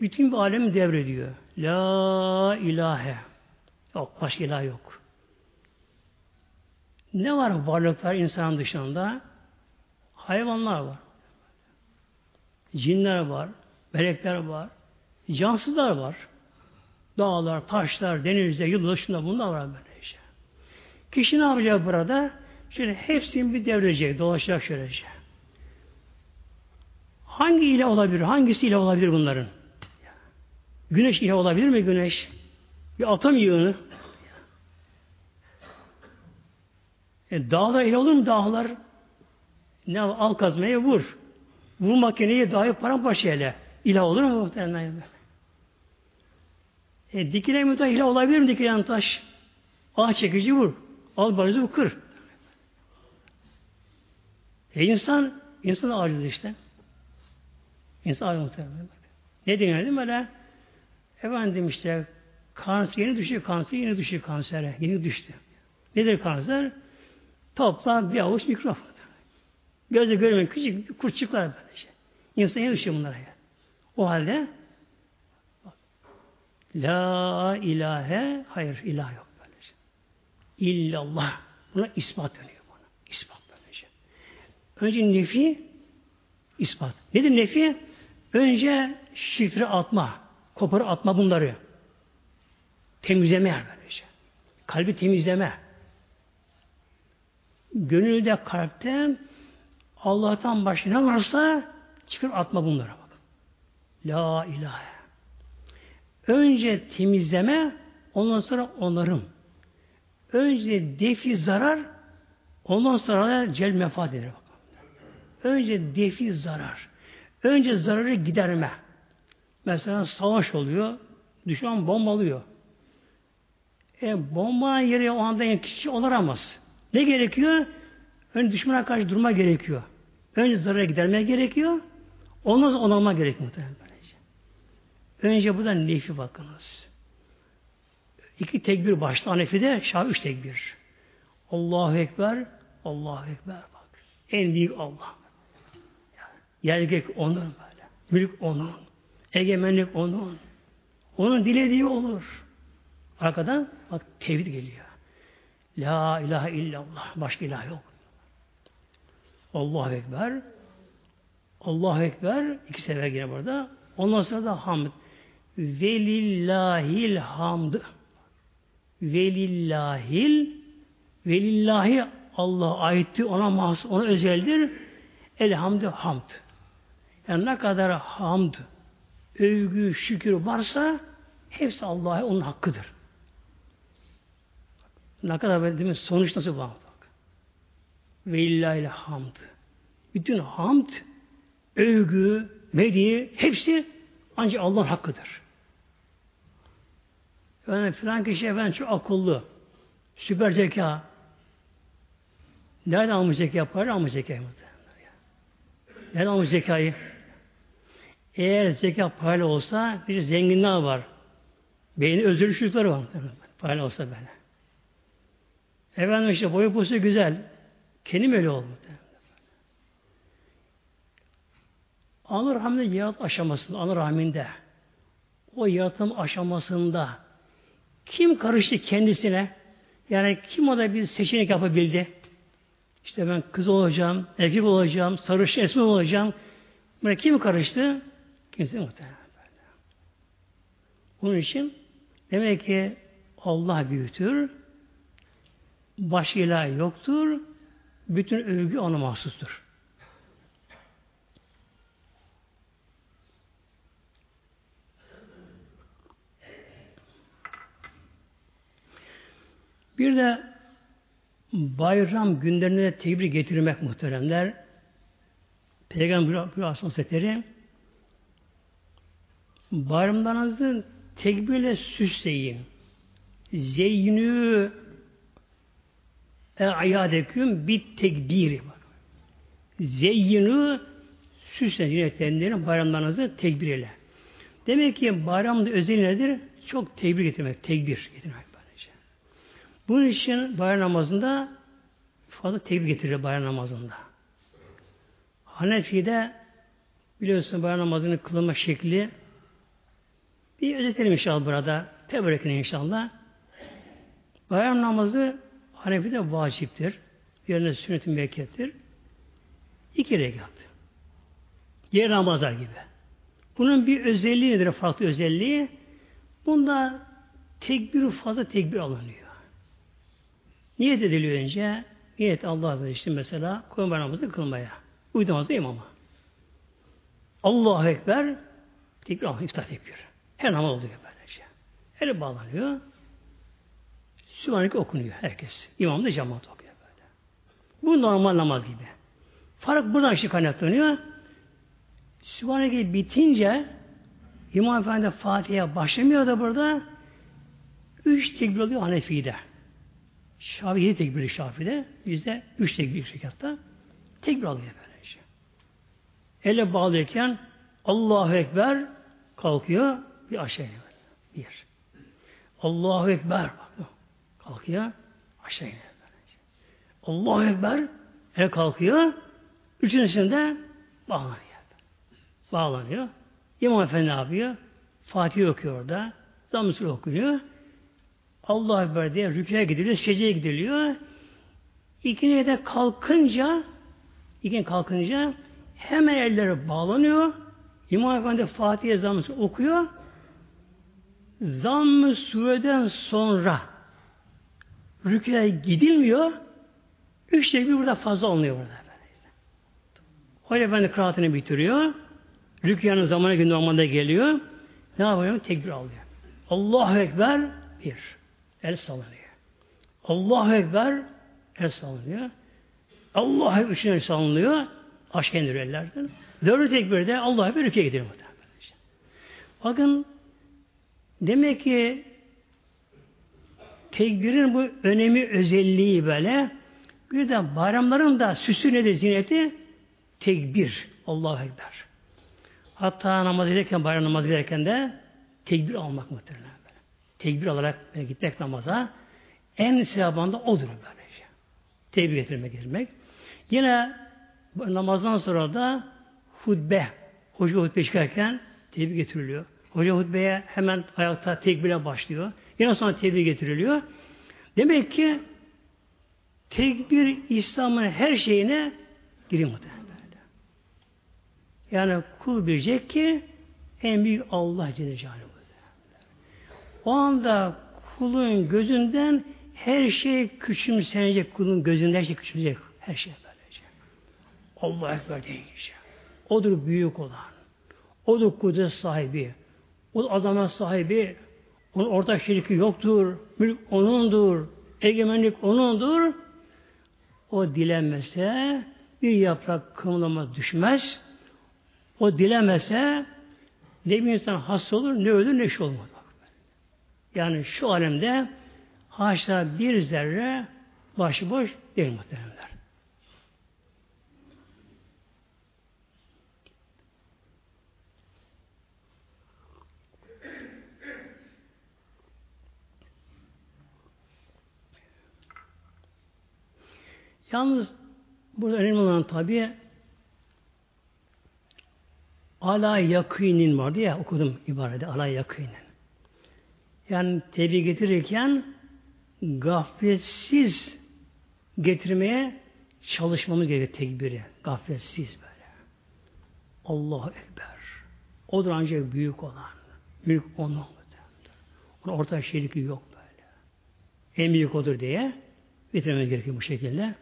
Bütün bir alemi devrediyor. La ilahe. Yok. Başka ilah yok. Ne var varlıklar insan dışında? Hayvanlar var. Cinler var. Melekler var. Cansızlar var. Dağlar, taşlar, denizler, yıldız, şunda bunlar var böyle işte. Kişi ne yapacak burada? Şöyle hepsini bir devirecek, dolaşacak şöylece. Hangi ile olabilir? Hangisi ile olabilir bunların? Güneş ile olabilir mi güneş? Bir atom yığını. E, dağlar ile olur mu dağlar? Ne al kazmaya vur. Bu makineyi dahi paramparça ele. İlah olur mu muhtemelen? E, dikilen müta ilah olabilir mi dikilen taş? Ah çekici vur. Al barızı kır. E insan, insan acıdır işte. İnsan acı muhtemelen. Ne deniyor değil mi böyle? Efendim işte kanser yeni düşüyor, kanser yeni düşüyor kansere. Yeni düştü. Nedir kanser? Toplam bir avuç mikrop. Gözle görmeyen küçük kurtçuklar böyle şey. İnsan yeni düşüyor bunlara ya. O halde La ilahe hayır ilah yok böyle şey. İllallah. Buna ispat dönüyor buna. İspat böyle şey. Önce nefi ispat. Nedir nefi? Önce şifre atma, koparı atma bunları. Temizleme böyle şey. Kalbi temizleme. Gönülde kalpten Allah'tan başka ne varsa çıkır atma bunlara bak. La ilahe. Önce temizleme, ondan sonra onarım. Önce defi zarar, ondan sonra cel mefad eder. Önce defi zarar. Önce zararı giderme. Mesela savaş oluyor, düşman bombalıyor. E, bomba yeri o anda kişi olamaz. Ne gerekiyor? Önce düşmana karşı durma gerekiyor. Önce zararı giderme gerekiyor. Ondan onarma gerekiyor muhtemelen. Önce burada nefi bakınız. İki tekbir başta Hanefi'de şah üç tekbir. Allahu Ekber, Allahu Ekber bak. En büyük Allah. Yergek onun böyle. Mülk onun. Egemenlik onun. Onun dilediği olur. Arkadan bak tevhid geliyor. La ilahe illallah. Başka ilah yok. Allahu Ekber. Allahu Ekber. iki sefer yine burada. Ondan sonra da hamd. Velillahil hamd. Velillahil Velillahi Allah aitti ona mahsus, ona özeldir. Elhamdü hamd. Yani ne kadar hamd, övgü, şükür varsa hepsi Allah'a onun hakkıdır. Ne kadar mi? Sonuç nasıl var? Bak. Velillahil hamd. Bütün hamd, övgü, medya hepsi ancak Allah'ın hakkıdır. Yani filan kişi efendim çok akıllı, süper zeka. Nereden almış zeka? Para almış zekayı Nereden almış zekayı? Eğer zeka parayla olsa bir zenginler var. Beyni özürlü çocukları var. Parayla olsa böyle. Efendim işte boyu posu güzel. Kendim öyle oldu. Anı rahminde yarat aşamasında, anı rahminde o yaratım aşamasında kim karıştı kendisine? Yani kim o da bir seçenek yapabildi? İşte ben kız olacağım, erkek olacağım, sarışın esmer olacağım. Buna kim karıştı? Kimse muhtemelen böyle. Bunun için demek ki Allah büyüktür. Başka ilah yoktur. Bütün övgü ona mahsustur. Bir de bayram günlerine tekbir getirmek muhteremler. Peygamber Aleyhisselam Hazretleri bayramlarınızı tekbirle süsleyin. Zeynü e ayadeküm bit tekbiri. Zeyyinu süsleyin yönetmenlerin bayramlarınızı tekbir ile. Demek ki bayramda özel nedir? çok tekbir getirmek, tekbir getirmek böylece. Bunun için bayram namazında fazla tekbir getirir bayram namazında. Hanefi'de biliyorsun bayram namazının kılınma şekli bir özetelim inşallah burada. Tebrik inşallah. Bayram namazı Hanefi'de vaciptir. Yerine sünnet-i müekkettir. İki rekat. Diğer namazlar gibi. Bunun bir özelliği nedir? Farklı özelliği. Bunda tekbir fazla tekbir alınıyor. Niyet ediliyor önce. Niyet Allah'a işte mesela kurban namazı kılmaya. Uydamazda imama. Allahu Ekber tekbir alın, iftah tekbir. Her namaz oluyor böylece. Eli bağlanıyor. Sübhaneke okunuyor herkes. İmam da cemaat okuyor böyle. Bu normal namaz gibi. Fark buradan işte kaynaklanıyor. Sübhaneke bitince İmam Efendi Fatiha'ya başlamıyor da burada üç tekbir oluyor Hanefi'de. Şafi yedi tekbir Şafi'de. Bizde üç tekbir rekatta. Tekbir alıyor böyle işte. Elle bağlıyken Allahu Ekber kalkıyor bir aşağı iniyor. Bir. Allahu Ekber kalkıyor aşağı iniyor. Allahu Ekber el kalkıyor. Üçüncüsünde bağlanıyor. Bağlanıyor. İmam Efendi ne yapıyor? Fatih okuyor orada. Zamısır okuyor. Allah Ekber diye rüküye gidiliyor, secdeye gidiliyor. İkinci de kalkınca ikinci kalkınca hemen elleri bağlanıyor. İmam Efendi Fatih'e zamm okuyor. Zamm-ı sureden sonra rüküye gidilmiyor. Üç tekbir burada fazla olmuyor burada. Hoca Efendi kıraatını bitiriyor. Rükyanın zamanı gün normalde geliyor. Ne yapıyor? Tekbir alıyor. Allahu Ekber bir. El sallanıyor. Allahu Ekber el sallanıyor. Allahu Ekber üçüncü el sallanıyor. Aşk indiriyor ellerden. Dördü tekbirde Allah'a Ekber rüküye gidiyor. Bakın demek ki tekbirin bu önemi özelliği böyle bir de bayramların da süsü nedir zineti? Tekbir. Allahu Ekber. Hatta namaz ederken, bayram namaz ederken de tekbir almak muhtemelen böyle. Tekbir alarak böyle gitmek namaza en sevabında odur böylece. Tekbir getirmek, getirmek. Yine namazdan sonra da hutbe, hoca hutbe çıkarken tekbir getiriliyor. Hoca hutbeye hemen ayakta tekbire başlıyor. Yine sonra tekbir getiriliyor. Demek ki tekbir İslam'ın her şeyine giriyor muhtemelen. Yani kul bilecek ki en büyük Allah Celle Celaluhu. O anda kulun gözünden her şey küçümsenecek, kulun gözünden her şey küçümsenecek. Her şey böylece. Allah Ekber deyince. Odur büyük olan. Odur kudret sahibi. Odur azamet sahibi. Onun ortak şirki yoktur. Mülk O'nundur. Egemenlik O'nundur. O dilenmese bir yaprak kımıldama düşmez. O dilemese ne bir insan hasta olur, ne ölür, ne şey olmaz. Yani şu alemde haşa bir zerre başıboş değil muhtemelenler. Yalnız burada önemli olan tabi ala yakinin vardı ya okudum ibarede ala yakinin. Yani tebliğ getirirken gafletsiz getirmeye çalışmamız gerekiyor tekbiri. Gafletsiz böyle. Allahu Ekber. Odur ancak büyük olan. Büyük onun. Onun orta şeriki yok böyle. En büyük odur diye bitirmemiz gerekiyor bu şekilde.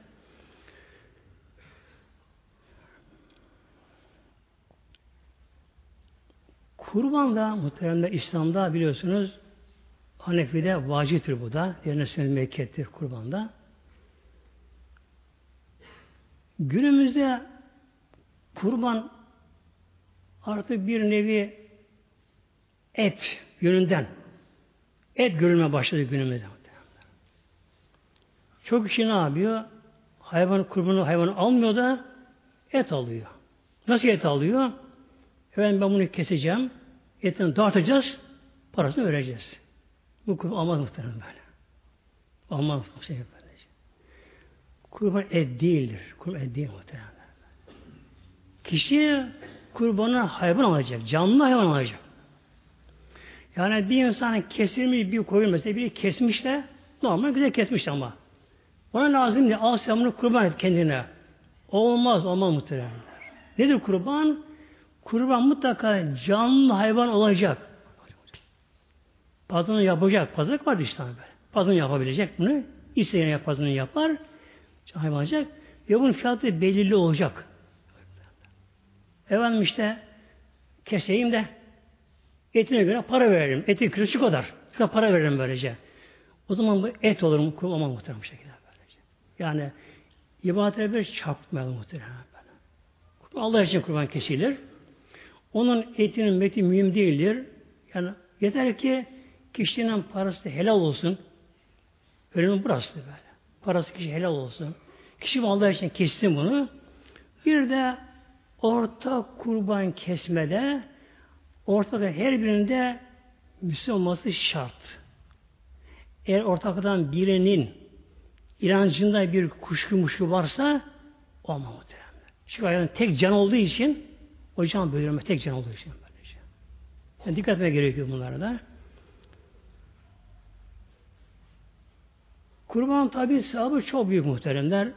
Kurban da muhteremler İslam'da biliyorsunuz Hanefi'de vaciptir bu da. Yerine sünnet mekkettir kurbanda. Günümüzde kurban artık bir nevi et yönünden et görülme başladı günümüzde. Çok kişi ne yapıyor? Hayvan kurbanı hayvanı almıyor da et alıyor. Nasıl et alıyor? Efendim ben bunu keseceğim. Etini dağıtacağız. Parasını vereceğiz. Bu kurban olmaz muhtemelen böyle. Olmaz muhtemelen. Şey. Kurban et değildir. Kurban et değil muhtemelen. Kişi kurbanı hayvan alacak. Canlı hayvan alacak. Yani bir insanın kesilmiş bir koyun mesela biri kesmiş de normal güzel kesmiş ama. Ona lazım değil. Al kurban et kendine. Olmaz, olmaz muhtemelen. Nedir kurban? Kurban mutlaka canlı hayvan olacak. Pazarını yapacak. Pazarlık var işte böyle. Pazarını yapabilecek bunu. İsteyen pazarını yapar. Hayvan olacak. Ve bunun fiyatı belirli olacak. Efendim işte keseyim de etine göre para verelim. Eti kilosu kadar. Para veririm böylece. O zaman bu et olur mu? Kurban muhtemelen bu şekilde böylece. Yani ibadete bir çarpmayalım muhtemelen. Allah için kurban kesilir. Onun etinin meti mühim değildir. Yani yeter ki kişinin parası helal olsun. Önemli burası böyle. Parası kişi helal olsun. Kişi Allah için kessin bunu. Bir de ortak kurban kesmede ortada her birinde Müslüman olması şart. Eğer ortaktan birinin inancında bir kuşku muşku varsa muhtemelen. Çünkü yani tek can olduğu için o can bölünme tek can olduğu için böylece. Yani dikkat etmeye gerekiyor bunlara da. Kurban tabi sahabı çok büyük muhteremler.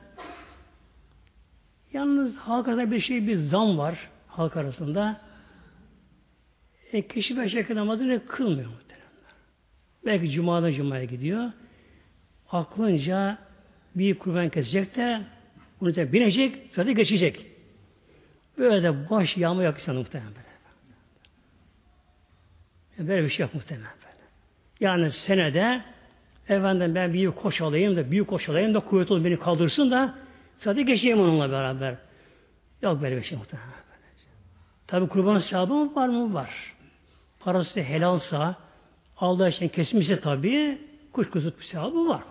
Yalnız halk arasında bir şey bir zam var halk arasında. E, kişi beş vakit namazını kılmıyor muhteremler. Belki cumadan cumaya gidiyor. Aklınca bir kurban kesecek de bunu binecek, zaten geçecek. Böyle de baş yağma yakışan muhtemelen böyle. E, böyle bir şey yok muhtemelen böyle. Yani senede efendim ben büyük koş alayım da büyük koş alayım da kuvvet olur beni kaldırsın da zaten geçeyim onunla beraber. Yok böyle bir şey muhtemelen. Tabi kurban sahabı var mı? Var. Parası helalsa Allah için kesmişse tabi kuşkusuz bir sahabı var.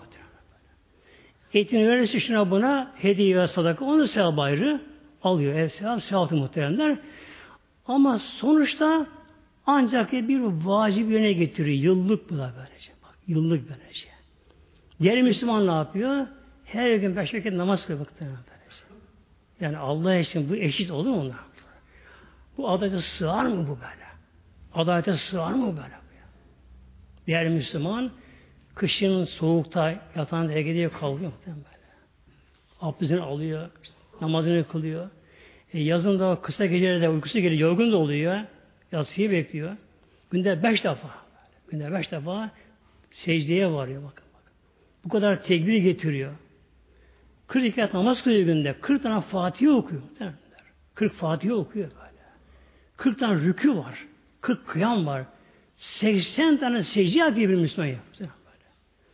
Eğitim verirse şuna buna hediye ve sadaka onun sevabı ayrı alıyor. Ev sevap sevapı muhteremler. Ama sonuçta ancak bir vacip yerine getiriyor. Yıllık bu da böylece. Bak, yıllık böylece. Diğer Müslüman ne yapıyor? Her gün beş vakit namaz kılıyor böylece. Yani Allah için bu eşit olur mu? Bu adalete sığar mı bu böyle? Adalete sığar mı böyle? Diğer Müslüman kışın soğukta yatan gidiyor kalkıyor böyle. Abdestini alıyor, namazını kılıyor. E, yazın da kısa gecelerde uykusu geliyor, yorgun da oluyor. Yatsıyı bekliyor. Günde beş defa. Günde beş defa secdeye varıyor bakın. bakın. Bu kadar tekbir getiriyor. 40 rekat namaz kılıyor günde. 40 tane Fatiha okuyor. 40 Fatiha okuyor böyle. 40 tane rükü var. 40 kıyam var. 80 tane secde yapıyor bir Müslüman yapıyor.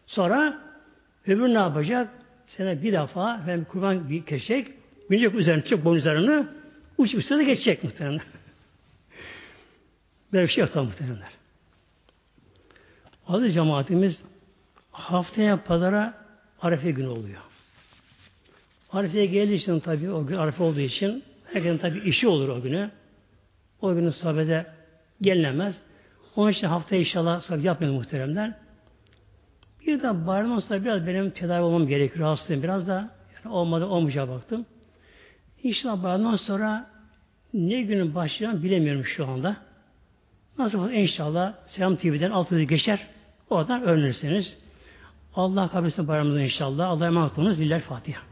Sonra öbür ne yapacak? Sene bir defa hem kurban bir kesecek, binecek üzerine çok boynuzlarını uç üstüne geçecek muhtemelen. Böyle bir şey yok muhtemelenler. Adı cemaatimiz haftaya pazara Arife günü oluyor. Arife'ye geldiği için tabi o gün Arife olduğu için herkesin tabi işi olur o günü. O günün sohbete gelinemez. Onun için haftaya inşallah sohbet yapmayalım muhteremler. Bir de bayram olsa biraz benim tedavi olmam gerekiyor. Rahatsızlığım biraz da yani olmadı olmayacağı baktım. İnşallah bayramdan sonra ne günün başlayacağını bilemiyorum şu anda. Nasıl olur? İnşallah Selam TV'den altı geçer. Oradan öğrenirsiniz. Allah kabul etsin bayramımızı inşallah. Allah'a emanet olunuz. Lillahi Fatiha.